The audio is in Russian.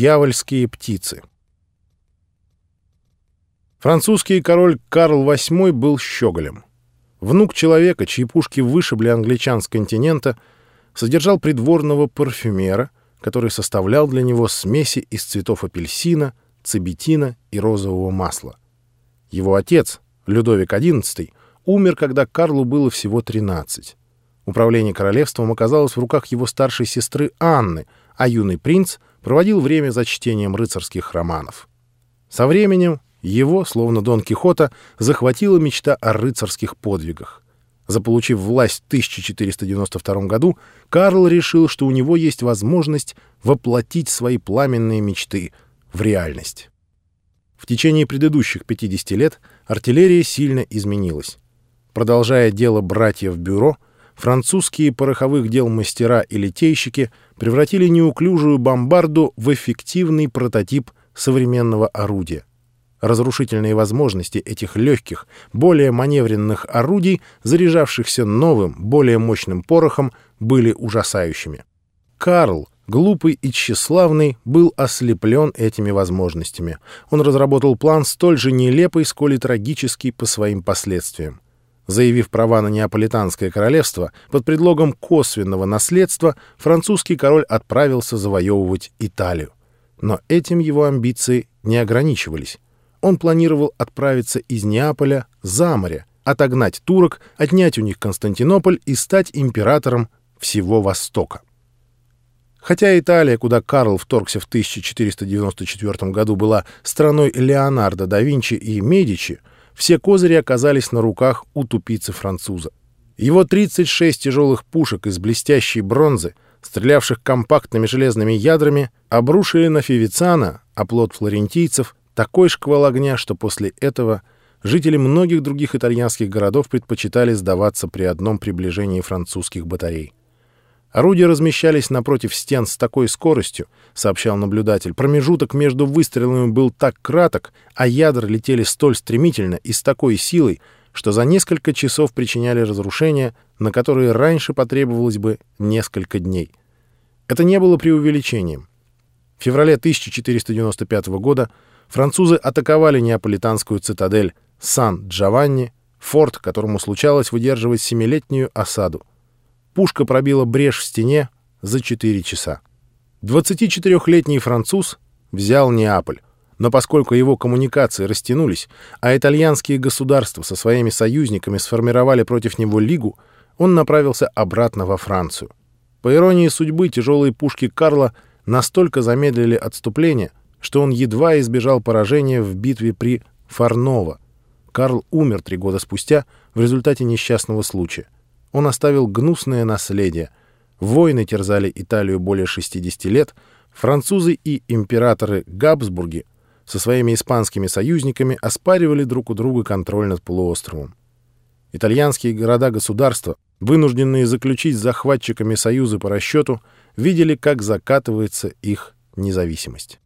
Дьявольские птицы Французский король Карл VIII был щеголем. Внук человека, чьи пушки вышибли англичан с континента, содержал придворного парфюмера, который составлял для него смеси из цветов апельсина, цибетина и розового масла. Его отец, Людовик XI, умер, когда Карлу было всего 13. Управление королевством оказалось в руках его старшей сестры Анны, а юный принц проводил время за чтением рыцарских романов. Со временем его, словно Дон Кихота, захватила мечта о рыцарских подвигах. Заполучив власть в 1492 году, Карл решил, что у него есть возможность воплотить свои пламенные мечты в реальность. В течение предыдущих 50 лет артиллерия сильно изменилась. Продолжая дело братьев Бюро, французские пороховых дел мастера и литейщики превратили неуклюжую бомбарду в эффективный прототип современного орудия. Разрушительные возможности этих легких, более маневренных орудий, заряжавшихся новым, более мощным порохом, были ужасающими. Карл, глупый и тщеславный, был ослеплен этими возможностями. Он разработал план столь же нелепый, сколь и трагический по своим последствиям. Заявив права на Неаполитанское королевство, под предлогом косвенного наследства французский король отправился завоевывать Италию. Но этим его амбиции не ограничивались он планировал отправиться из Неаполя за море, отогнать турок, отнять у них Константинополь и стать императором всего Востока. Хотя Италия, куда Карл вторгся в 1494 году, была страной Леонардо да Винчи и Медичи, все козыри оказались на руках у тупицы-француза. Его 36 тяжелых пушек из блестящей бронзы, стрелявших компактными железными ядрами, обрушили на Фивицана, оплот флорентийцев, такой шквал огня, что после этого жители многих других итальянских городов предпочитали сдаваться при одном приближении французских батарей. Орудия размещались напротив стен с такой скоростью, сообщал наблюдатель. Промежуток между выстрелами был так краток, а ядра летели столь стремительно и с такой силой, что за несколько часов причиняли разрушения, на которые раньше потребовалось бы несколько дней. Это не было преувеличением. В феврале 1495 года французы атаковали неаполитанскую цитадель Сан-Джованни, форт, которому случалось выдерживать семилетнюю осаду. Пушка пробила брешь в стене за 4 часа. 24-летний француз взял Неаполь, но поскольку его коммуникации растянулись, а итальянские государства со своими союзниками сформировали против него лигу, он направился обратно во Францию. По иронии судьбы, тяжелые пушки Карла настолько замедлили отступление, что он едва избежал поражения в битве при Фарново. Карл умер три года спустя в результате несчастного случая. Он оставил гнусное наследие. Войны терзали Италию более 60 лет, французы и императоры Габсбурги со своими испанскими союзниками оспаривали друг у друга контроль над полуостровом. Итальянские города-государства, вынужденные заключить с захватчиками союзы по расчету, видели, как закатывается их независимость.